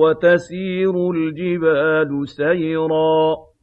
وَتَسِيرُ الْجِبَالُ سَيْرًا